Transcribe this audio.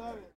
love it.